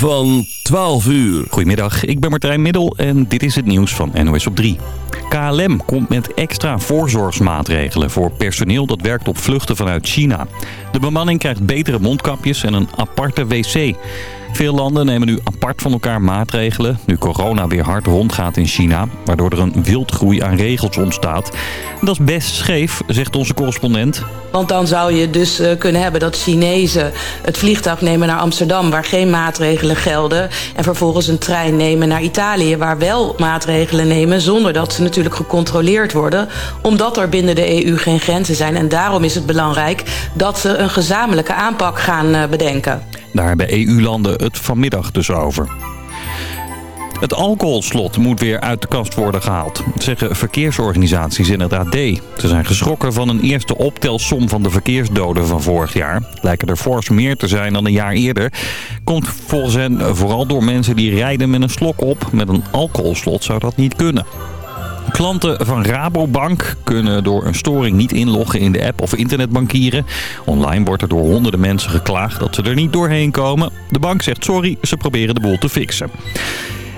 van 12 uur. Goedemiddag, ik ben Martijn Middel en dit is het nieuws van NOS op 3. KLM komt met extra voorzorgsmaatregelen voor personeel dat werkt op vluchten vanuit China. De bemanning krijgt betere mondkapjes en een aparte wc. Veel landen nemen nu apart van elkaar maatregelen... nu corona weer hard rondgaat in China... waardoor er een wildgroei aan regels ontstaat. Dat is best scheef, zegt onze correspondent. Want dan zou je dus eh, kunnen hebben dat Chinezen het vliegtuig nemen naar Amsterdam... waar geen maatregelen gelden... en vervolgens een trein nemen naar Italië... waar wel maatregelen nemen zonder dat ze natuurlijk gecontroleerd worden... omdat er binnen de EU geen grenzen zijn. En daarom is het belangrijk dat ze een gezamenlijke aanpak gaan eh, bedenken. Daar hebben EU-landen het vanmiddag dus over. Het alcoholslot moet weer uit de kast worden gehaald, zeggen verkeersorganisaties in het AD. Ze zijn geschrokken van een eerste optelsom van de verkeersdoden van vorig jaar. Lijken er fors meer te zijn dan een jaar eerder. Komt volgens hen vooral door mensen die rijden met een slok op. Met een alcoholslot zou dat niet kunnen. Klanten van Rabobank kunnen door een storing niet inloggen in de app of internetbankieren. Online wordt er door honderden mensen geklaagd dat ze er niet doorheen komen. De bank zegt sorry, ze proberen de boel te fixen.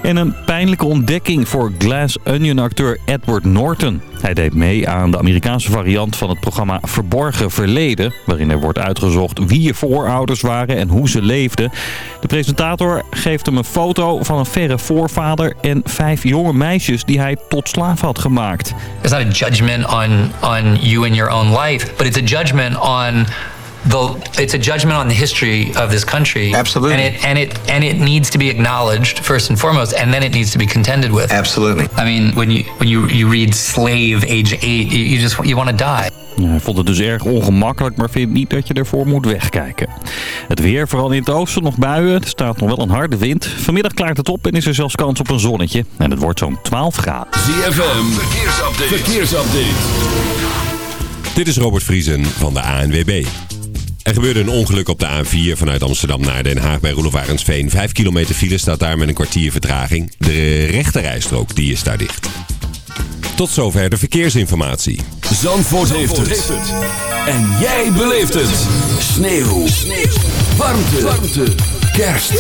En een pijnlijke ontdekking voor Glass Onion-acteur Edward Norton. Hij deed mee aan de Amerikaanse variant van het programma Verborgen Verleden... waarin er wordt uitgezocht wie je voorouders waren en hoe ze leefden. De presentator geeft hem een foto van een verre voorvader... en vijf jonge meisjes die hij tot slaaf had gemaakt. It's not a judgment on, on you your own life... but it's a judgment on the it's a judgment on the history of this country. Absolutely. And it and it and it needs to be acknowledged first and foremost, and then it needs to be contended with. Absolutely. I mean, when you when you you read slave age eight, you, you just you want to die. Ja, hij vond het dus erg ongemakkelijk, maar vindt niet dat je ervoor moet wegkijken. Het weer, vooral in het oosten, nog buien. Er staat nog wel een harde wind. Vanmiddag klaart het op en is er zelfs kans op een zonnetje. En het wordt zo'n 12 graden. ZFM, verkeersupdate. verkeersupdate. Dit is Robert Vriesen van de ANWB. Er gebeurde een ongeluk op de A4 vanuit Amsterdam naar Den Haag bij Roelof Arendsveen. Vijf kilometer file staat daar met een kwartier vertraging. De rechterrijstrook die is daar dicht. Tot zover de verkeersinformatie. Zandvoort, heeft, het. En jij beleeft het. Sneeuw. Sneeuw. Warmte. Warmte. Kerst.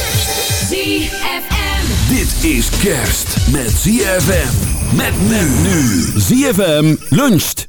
ZFM. Dit is kerst met ZFM. Met men nu. ZFM luncht.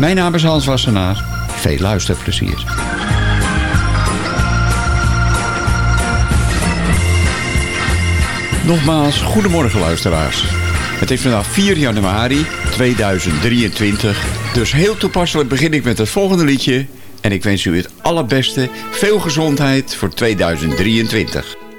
Mijn naam is Hans Wassenaar. Veel luisterplezier. Nogmaals, goedemorgen luisteraars. Het is vandaag 4 januari 2023. Dus heel toepasselijk begin ik met het volgende liedje. En ik wens u het allerbeste, veel gezondheid voor 2023.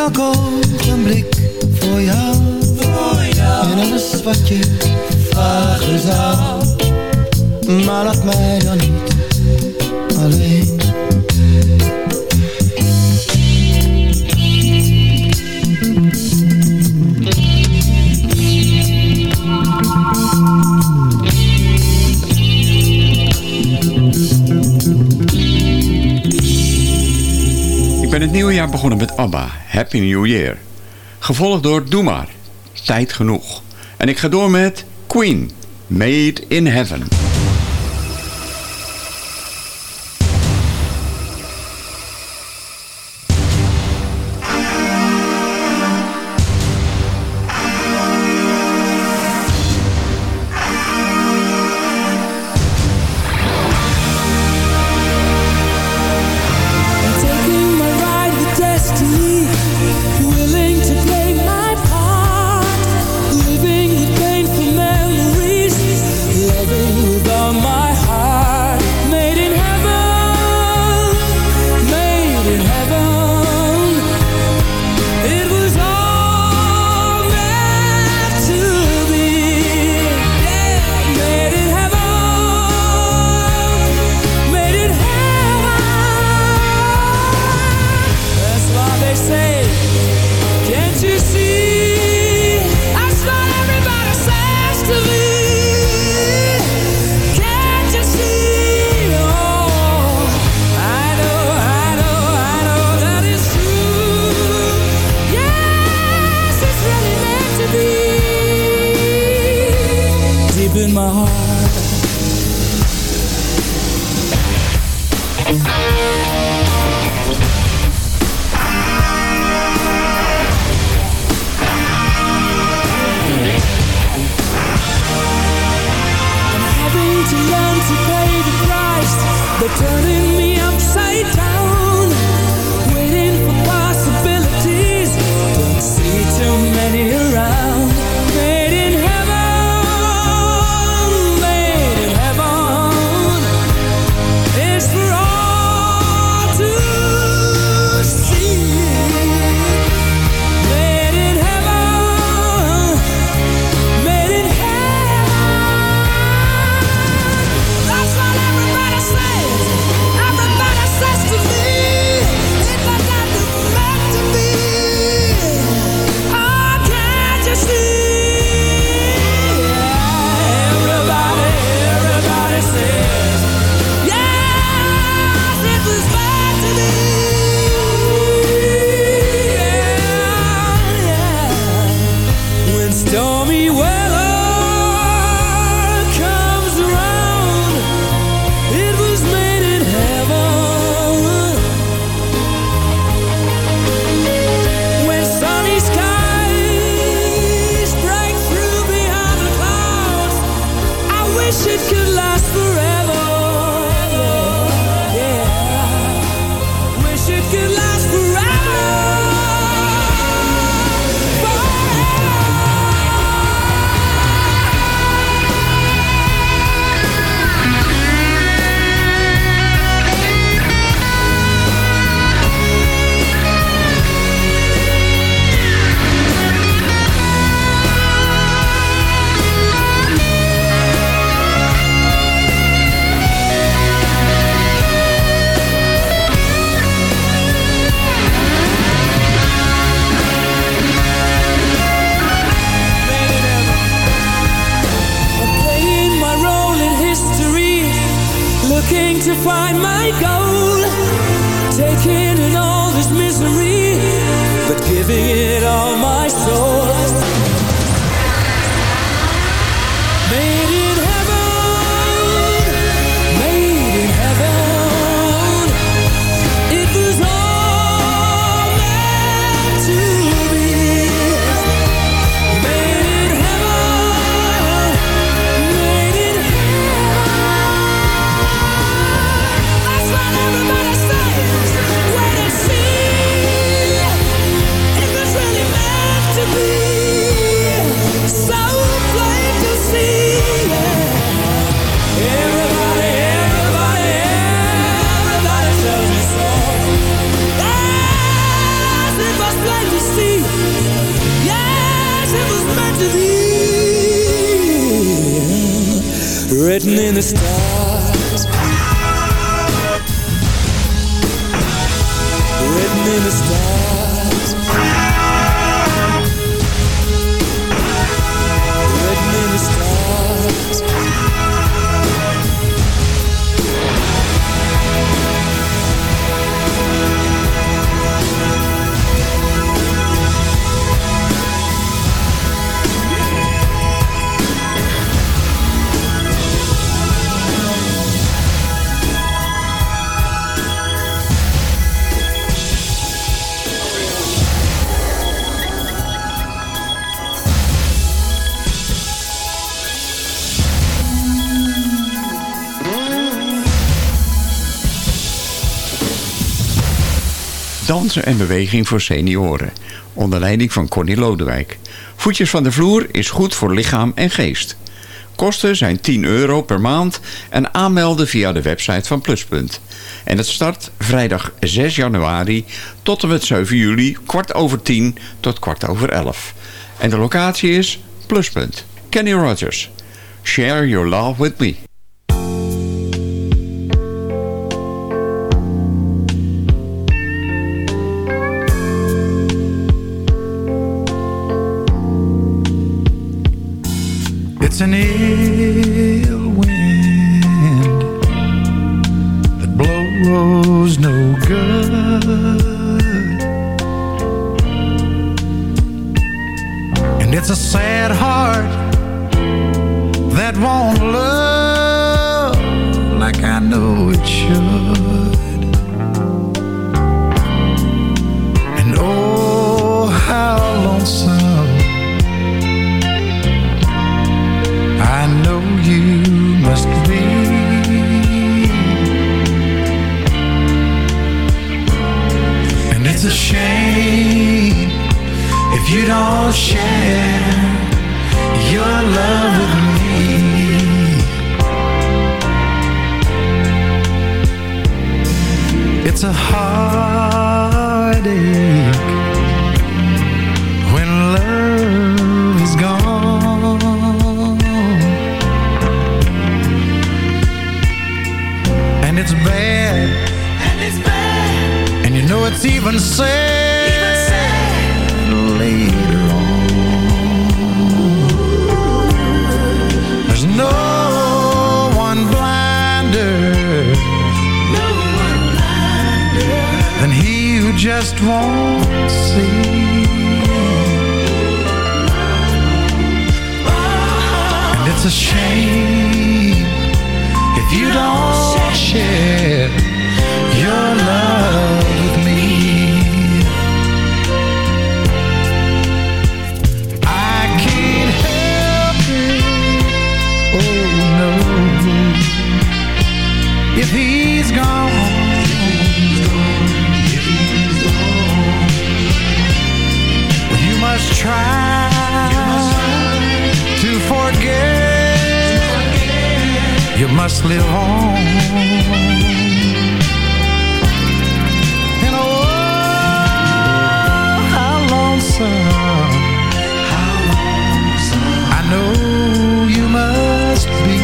elk ogenblik voor jou. Voor jou. En alles wat je vragen zou. Maar laat mij dan niet alleen. Ik ben het nieuwe jaar begonnen met ABBA. Happy New Year. Gevolgd door Doe Maar, Tijd Genoeg. En ik ga door met Queen, Made in Heaven. En beweging voor senioren. Onder leiding van Connie Lodewijk. Voetjes van de vloer is goed voor lichaam en geest. Kosten zijn 10 euro per maand en aanmelden via de website van Pluspunt. En het start vrijdag 6 januari tot en met 7 juli, kwart over 10 tot kwart over 11. En de locatie is Pluspunt. Kenny Rogers. Share your love with me. It's an ill wind that blows no good. And it's a sad heart that won't love like I know it should. You don't share your love with me. It's a heartache when love is gone. And it's bad. And it's bad. And you know it's even sad. Even sad. Won't see. And it's a shame if you don't share your love must live on. And oh, how lonesome. I know you must be.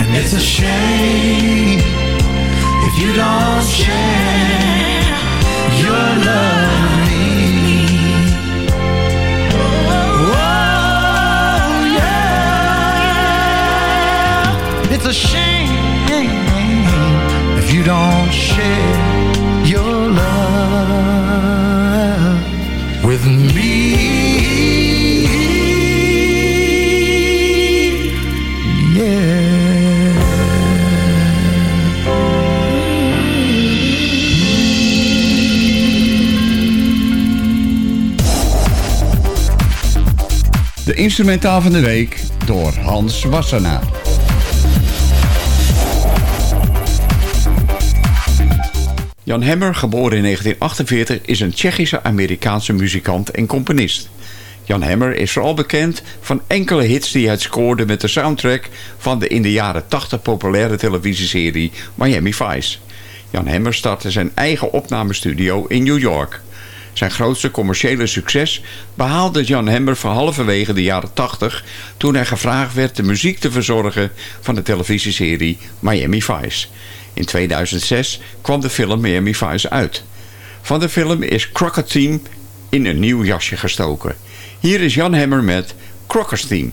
And it's a shame if you don't share your love a shame if you don't share your love with me. De instrumentaal van de week door Hans Wassenaar. Jan Hemmer, geboren in 1948, is een Tsjechische-Amerikaanse muzikant en componist. Jan Hemmer is vooral bekend van enkele hits die hij scoorde met de soundtrack van de in de jaren 80 populaire televisieserie Miami Vice. Jan Hemmer startte zijn eigen opnamestudio in New York. Zijn grootste commerciële succes behaalde Jan Hemmer van halverwege de jaren 80 toen hij gevraagd werd de muziek te verzorgen van de televisieserie Miami Vice. In 2006 kwam de film Miami Vice uit. Van de film is Crockett Team in een nieuw jasje gestoken. Hier is Jan Hemmer met Crockett's Team.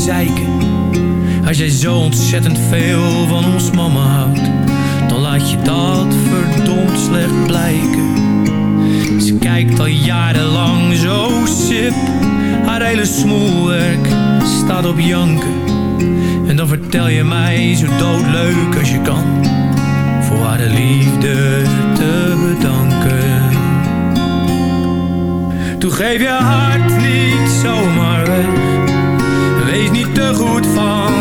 Zeiken. Als jij zo ontzettend veel van ons mama houdt, dan laat je dat verdomd slecht blijken. Ze kijkt al jarenlang zo sip. Haar hele smoelwerk staat op janken. En dan vertel je mij zo doodleuk als je kan. Voor haar de liefde te bedanken. Toen geef je hart niet zomaar weg. Wees niet te goed van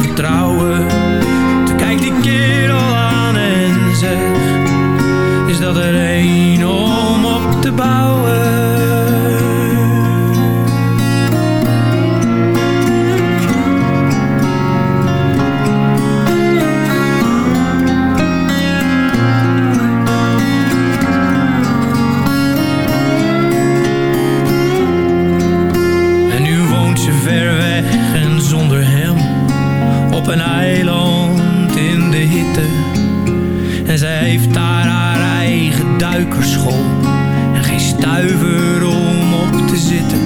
vertrouwen. Toen kijkt die kerel aan en zegt is dat er een om op te bouwen. Op een eiland in de hitte. En zij heeft daar haar eigen duikerschool En geen stuiver om op te zitten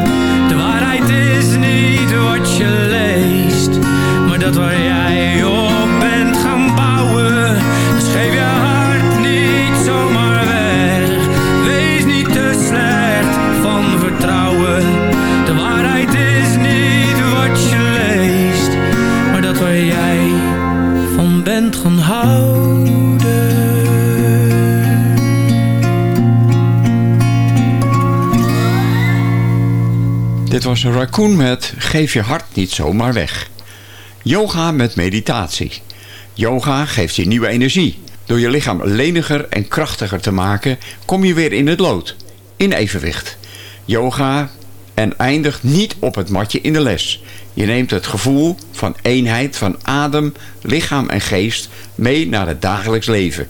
Je maar dat waar Dit was een raccoon met Geef je hart niet zomaar weg. Yoga met meditatie. Yoga geeft je nieuwe energie. Door je lichaam leniger en krachtiger te maken, kom je weer in het lood. In evenwicht. Yoga en eindigt niet op het matje in de les. Je neemt het gevoel van eenheid van adem, lichaam en geest mee naar het dagelijks leven.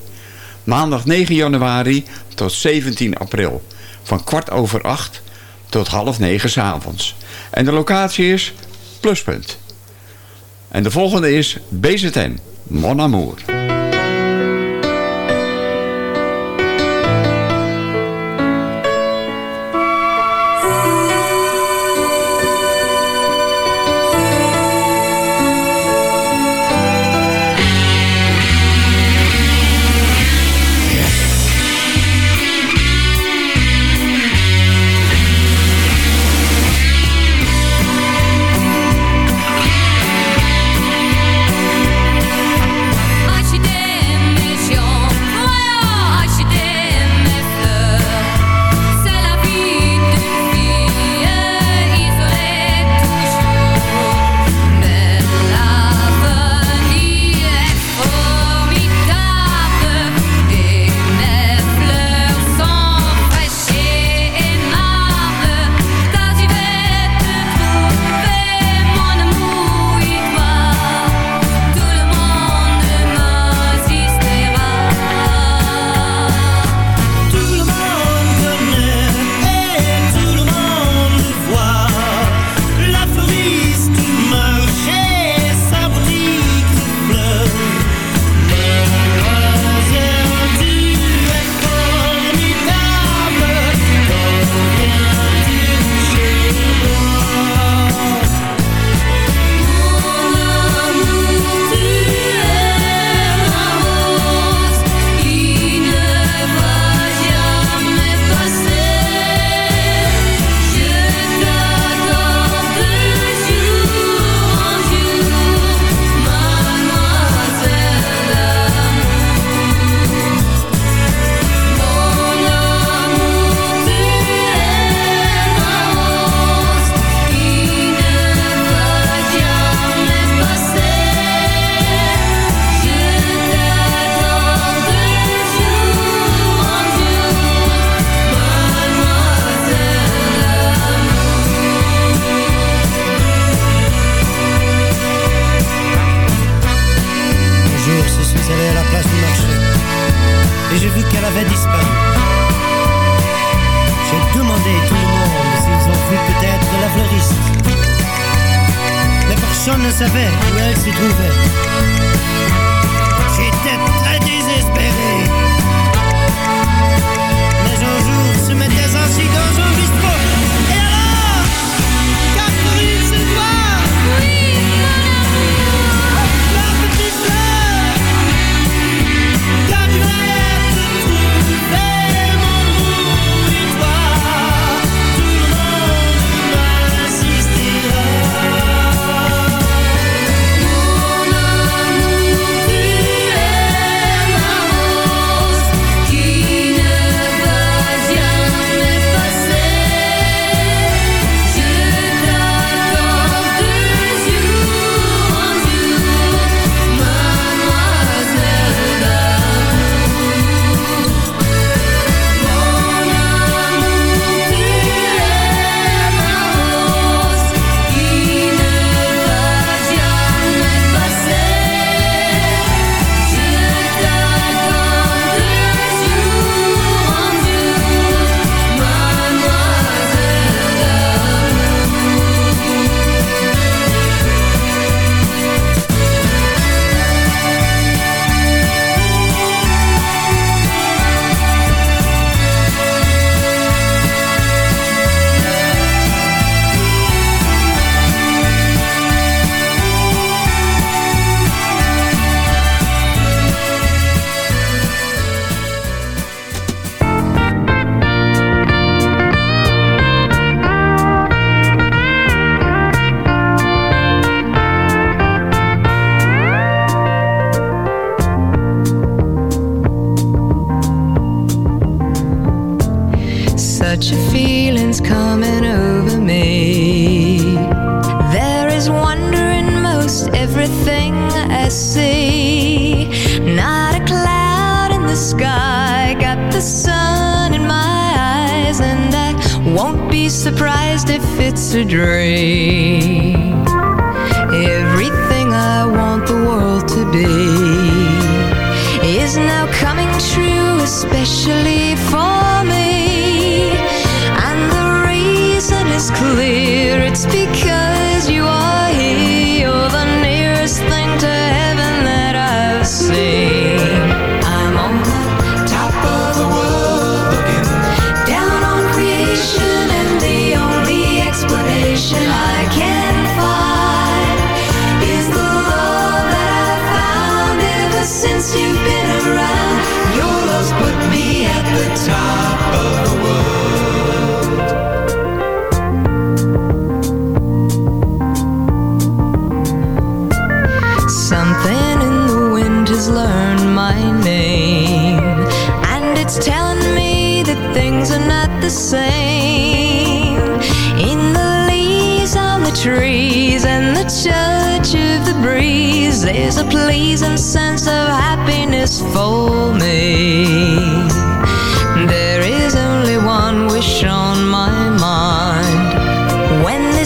Maandag 9 januari tot 17 april. Van kwart over acht tot half negen 's avonds. En de locatie is Pluspunt. En de volgende is BZN, Mon Amour. savait où elle se trouvait.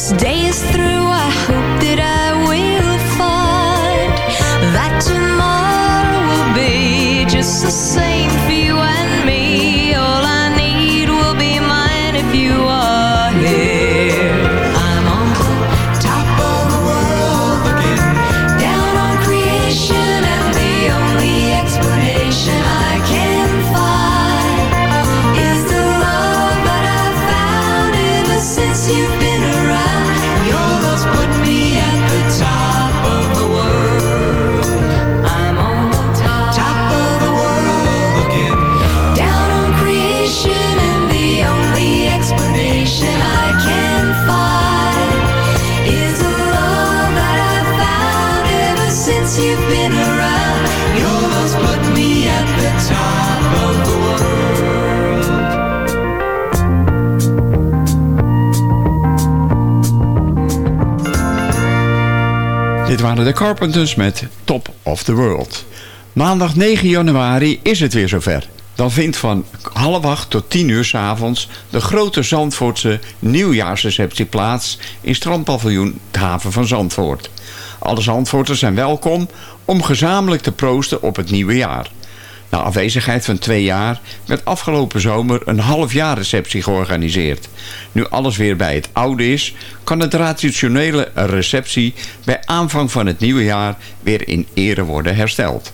this day is through, I hope waren de Carpenters met Top of the World. Maandag 9 januari is het weer zover. Dan vindt van half acht tot tien uur s avonds de grote Zandvoortse nieuwjaarsreceptie plaats in strandpaviljoen de haven van Zandvoort. Alle Zandvoorters zijn welkom om gezamenlijk te proosten op het nieuwe jaar. Na afwezigheid van twee jaar werd afgelopen zomer een halfjaarreceptie georganiseerd. Nu alles weer bij het oude is, kan het traditionele receptie bij aanvang van het nieuwe jaar weer in ere worden hersteld.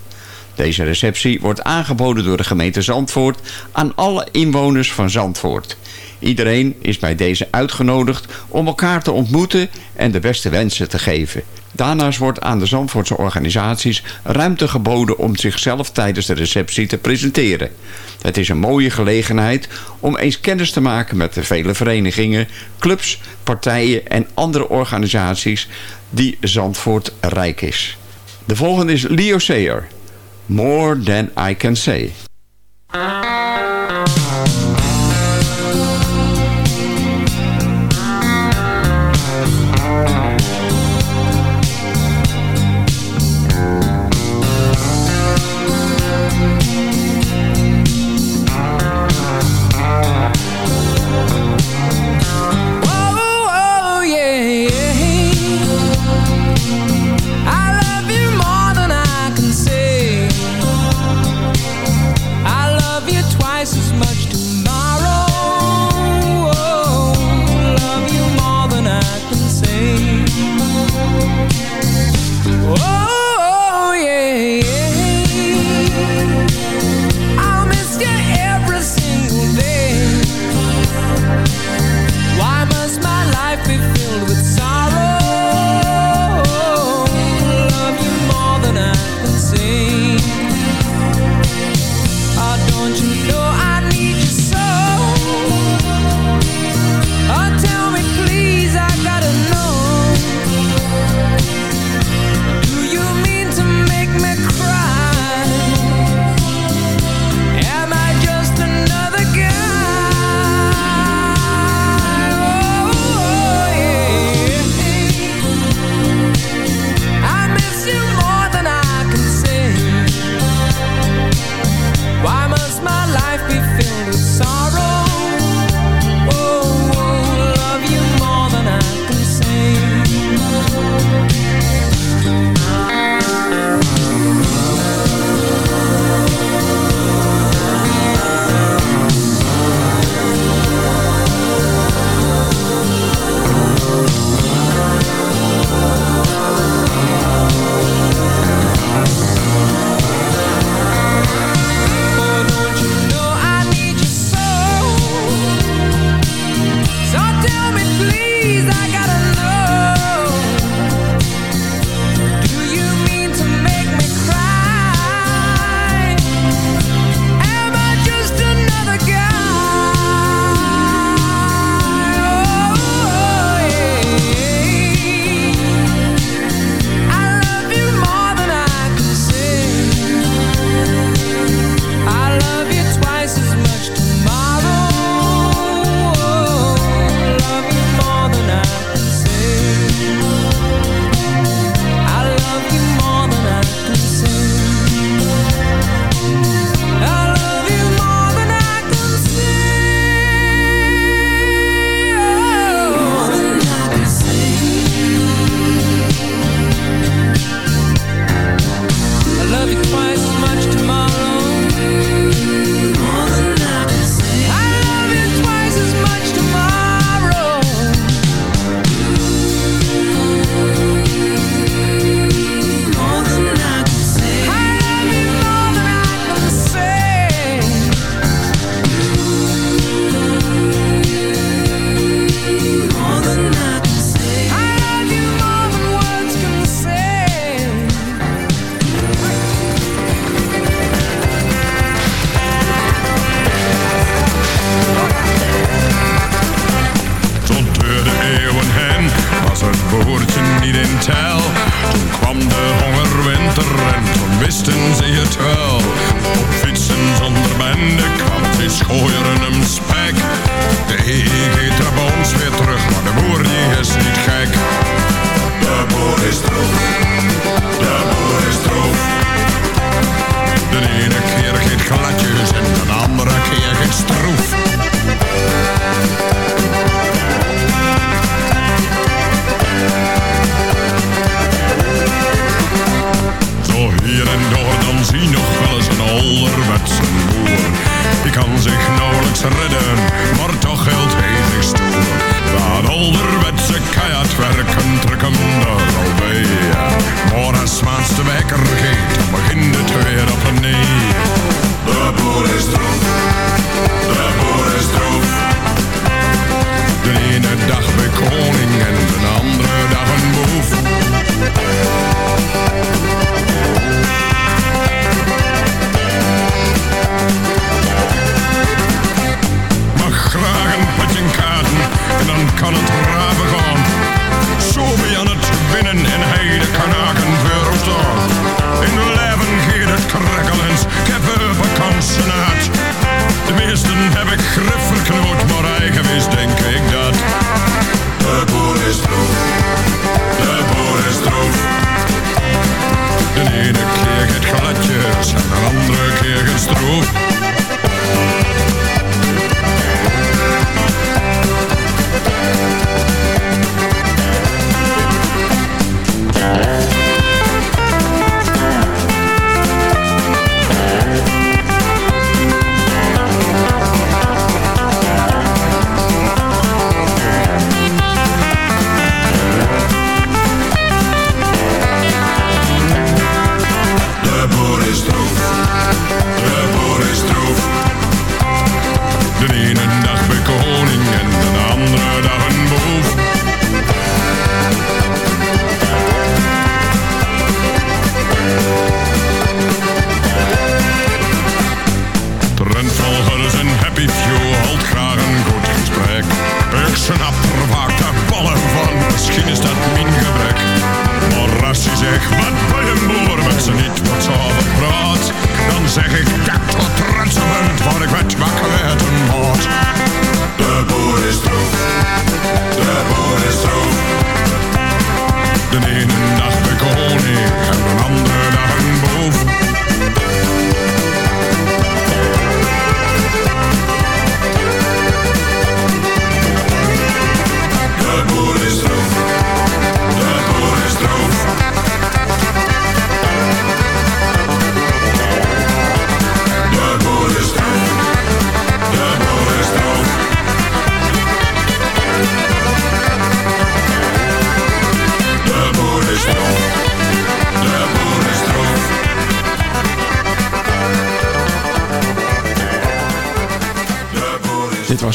Deze receptie wordt aangeboden door de gemeente Zandvoort aan alle inwoners van Zandvoort. Iedereen is bij deze uitgenodigd om elkaar te ontmoeten en de beste wensen te geven. Daarnaast wordt aan de Zandvoortse organisaties ruimte geboden om zichzelf tijdens de receptie te presenteren. Het is een mooie gelegenheid om eens kennis te maken met de vele verenigingen, clubs, partijen en andere organisaties die Zandvoort rijk is. De volgende is Leo Sayer. More Than I Can Say.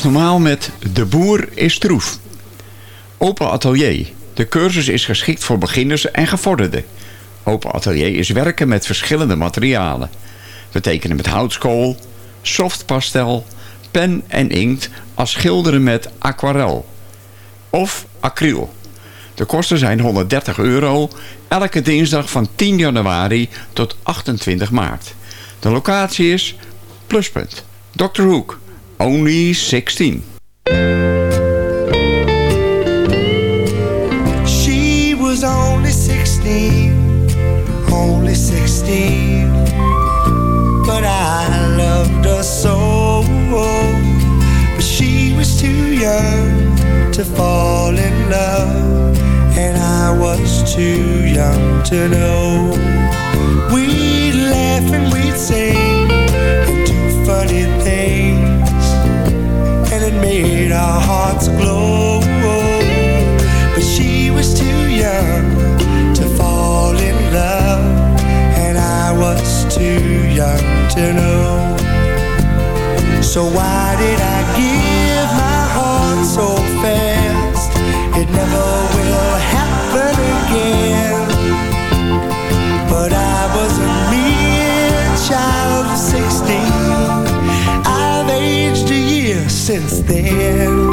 Normaal met De Boer is Troef. Open Atelier. De cursus is geschikt voor beginners en gevorderden. Open Atelier is werken met verschillende materialen. We tekenen met houtskool, softpastel, pen en inkt als schilderen met aquarel of acryl. De kosten zijn 130 euro, elke dinsdag van 10 januari tot 28 maart. De locatie is Pluspunt, Dr. Hoek, Only 16. She was only 16, only 16. But I loved her so. But she was too young to fall in love, and I was too young to know. We'd laugh and we'd sing our hearts glow. But she was too young to fall in love, and I was too young to know. So why did I give my heart so fast? It never since then.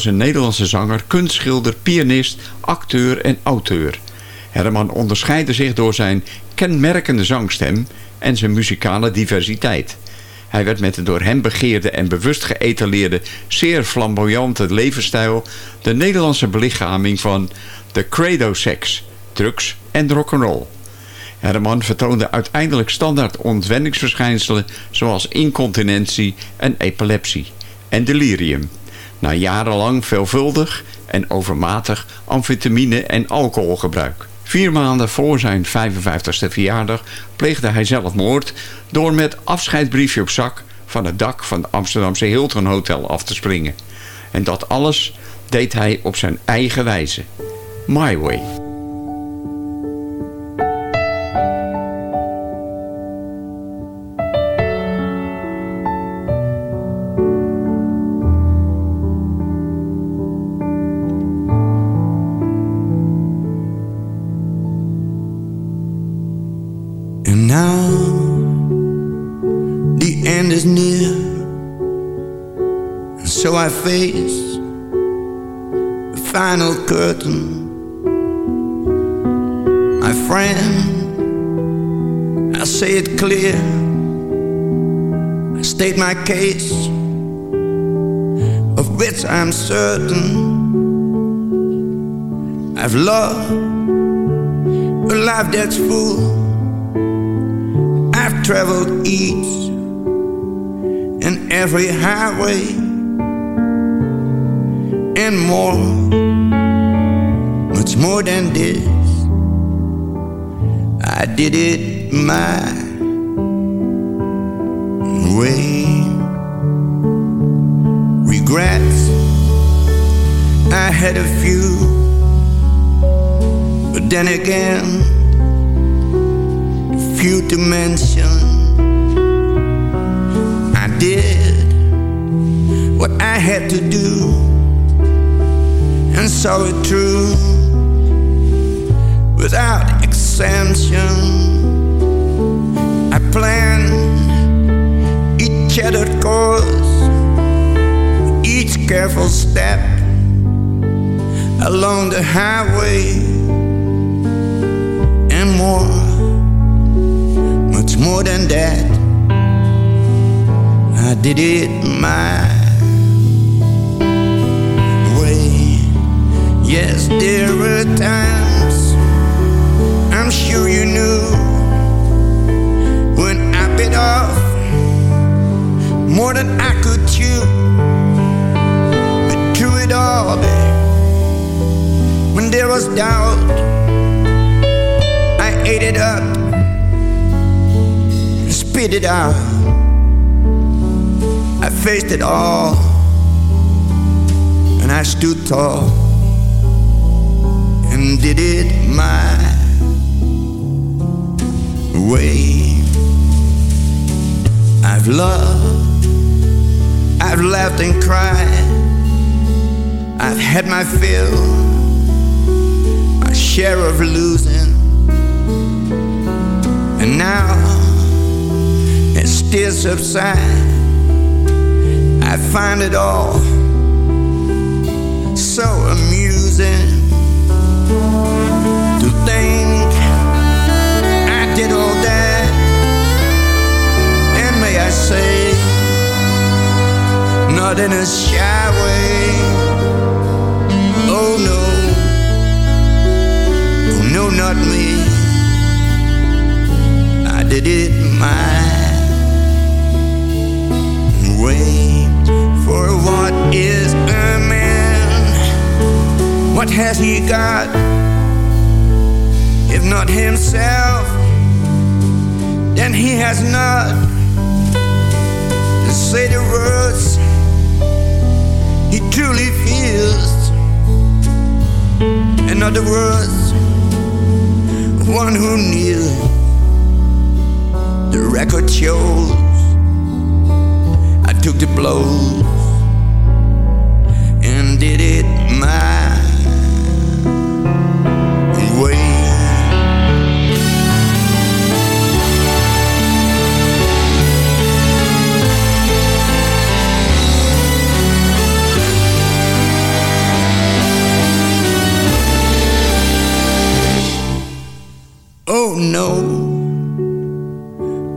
Was een Nederlandse zanger, kunstschilder, pianist, acteur en auteur. Herman onderscheidde zich door zijn kenmerkende zangstem en zijn muzikale diversiteit. Hij werd met de door hem begeerde en bewust geëtaleerde, zeer flamboyante levensstijl de Nederlandse belichaming van de credo-sex, drugs en rock'n'roll. Herman vertoonde uiteindelijk standaard ontwenningsverschijnselen zoals incontinentie en epilepsie en delirium. Na jarenlang veelvuldig en overmatig amfetamine en alcoholgebruik. Vier maanden voor zijn 55ste verjaardag pleegde hij zelfmoord door met afscheidsbriefje op zak van het dak van het Amsterdamse Hilton Hotel af te springen. En dat alles deed hij op zijn eigen wijze. My way. Case, of which I'm certain. I've loved a life that's full. I've traveled each and every highway and more, much more than this. I did it my way. I had a few, but then again, few to mention. I did what I had to do and saw it through without exemption. I planned each shattered course, each careful step along the highway and more much more than that. I did it my way. Yes, there were times I'm sure you knew when I bit off more than I could chew. But through it all, babe, when there was doubt, I ate it up and spit it out. I faced it all, and I stood tall and did it my way. I've loved, I've laughed and cried, I've had my fill, share of losing, and now it still subside. I find it all so amusing to think I did all that, and may I say, not in a shy way. Not me. I did it my way. For what is a man? What has he got? If not himself, then he has not to say the words he truly feels. In other words, one who kneels. The record shows I took the blows and did it No,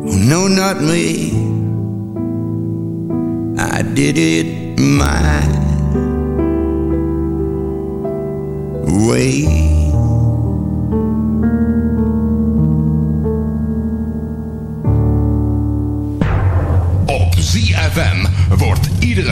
no, not me. I did it my way. Op ZFM wordt iedere